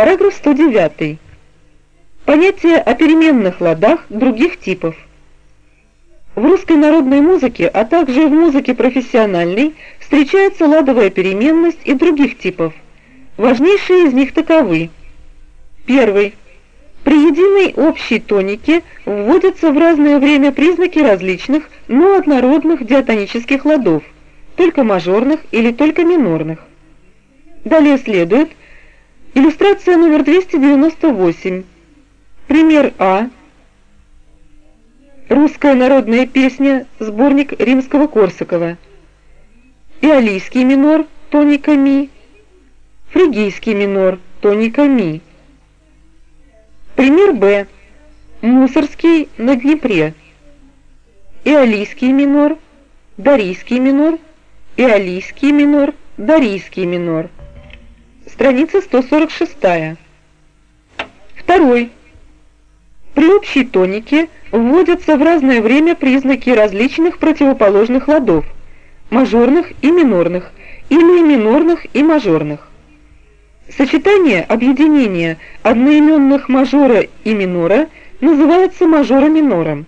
Параграф 109. Понятие о переменных ладах других типов. В русской народной музыке, а также в музыке профессиональной, встречается ладовая переменность и других типов. Важнейшие из них таковы. Первый. При единой общей тонике вводятся в разное время признаки различных, но однородных диатонических ладов, только мажорных или только минорных. Далее следует Иллюстрация номер 298. Пример А. Русская народная песня, сборник Римского-Корсакова. Иолийский минор, тоника ми. Фригийский минор, тоника ми. Пример Б. Мусорский на Днепре. Иолийский минор, Дарийский минор, Иолийский минор, Дарийский минор страница 146. Второй. При общей тонике вводятся в разное время признаки различных противоположных ладов, мажорных и минорных, или минорных и мажорных. Сочетание объединения одноименных мажора и минора называется мажора-минором.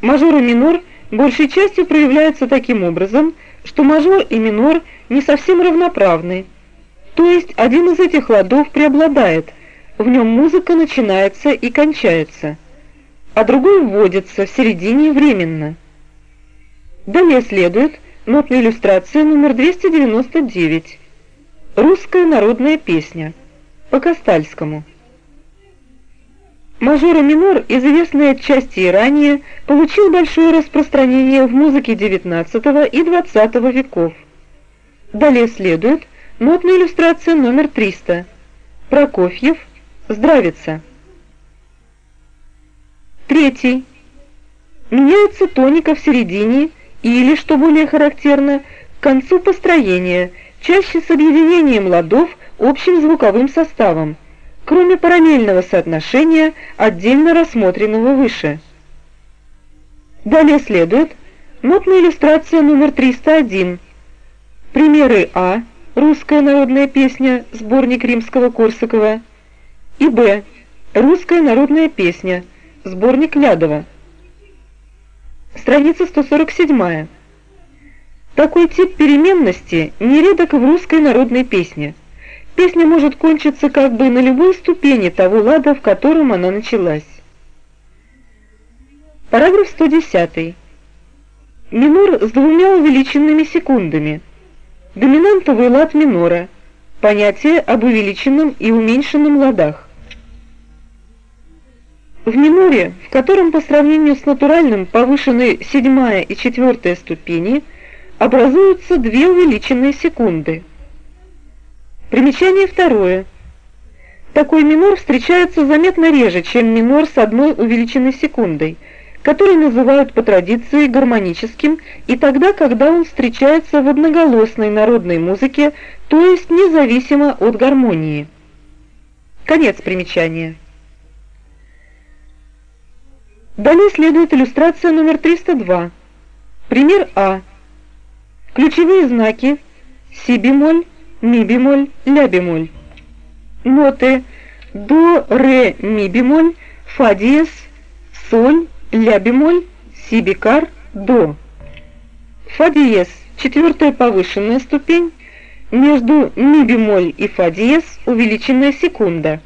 Мажор-минор большей частью проявляется таким образом, что мажор и минор не совсем равноправны, то есть один из этих ладов преобладает, в нем музыка начинается и кончается, а другой вводится в середине временно. Далее следует нотная иллюстрация номер 299. Русская народная песня по Костальскому. Мажор и минор, известный отчасти и ранее, получил большое распространение в музыке XIX и XX веков. Далее следует Нотная иллюстрация номер 300. Прокофьев. Здравица. Третий. Меняется тоника в середине или, что более характерно, к концу построения, чаще с объединением ладов общим звуковым составом, кроме параллельного соотношения, отдельно рассмотренного выше. Далее следует нотная иллюстрация номер 301. Примеры А Русская народная песня, сборник Римского-Корсакова, и Б. Русская народная песня, сборник Лядова. Страница 147. Такой тип переменности нередок в русской народной песне. Песня может кончиться как бы на любой ступени того лада, в котором она началась. Параграф 110. Минор с двумя увеличенными секундами – Доминантовый лад минора. Понятие об увеличенном и уменьшенном ладах. В миноре, в котором по сравнению с натуральным повышены седьмая и четвертая ступени, образуются две увеличенные секунды. Примечание второе. Такой минор встречается заметно реже, чем минор с одной увеличенной секундой – который называют по традиции гармоническим и тогда, когда он встречается в одноголосной народной музыке, то есть независимо от гармонии. Конец примечания. Далее следует иллюстрация номер 302. Пример А. Ключевые знаки си бемоль, ми бемоль, ля бемоль. Ноты до, ре, ми бемоль, фа диез, соль, ля бемоль, си бикар, до. Фа диез, четвертая повышенная ступень, между ми бемоль и фа диез увеличенная секунда.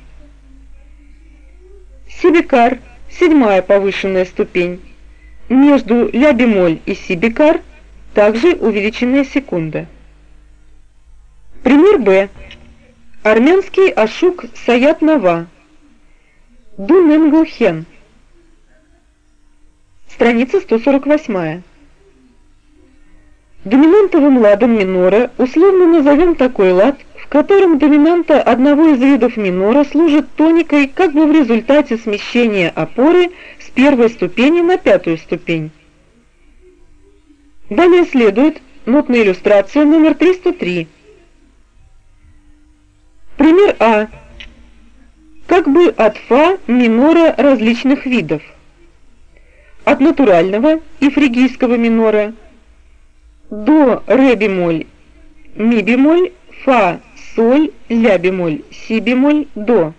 Си бикар, седьмая повышенная ступень, между ля бемоль и си бикар также увеличенная секунда. Пример Б. Армянский ашук Саят Нава. Дуненглхен. Страница 148. Доминантовым ладом минора условно назовем такой лад, в котором доминанта одного из видов минора служит тоникой как бы в результате смещения опоры с первой ступени на пятую ступень. Далее следует нотная иллюстрация номер 303. Пример А. Как бы от фа минора различных видов от натурального и фригийского минора до ре бемоль, ми бемоль, фа, соль, ля бемоль, си бемоль, до.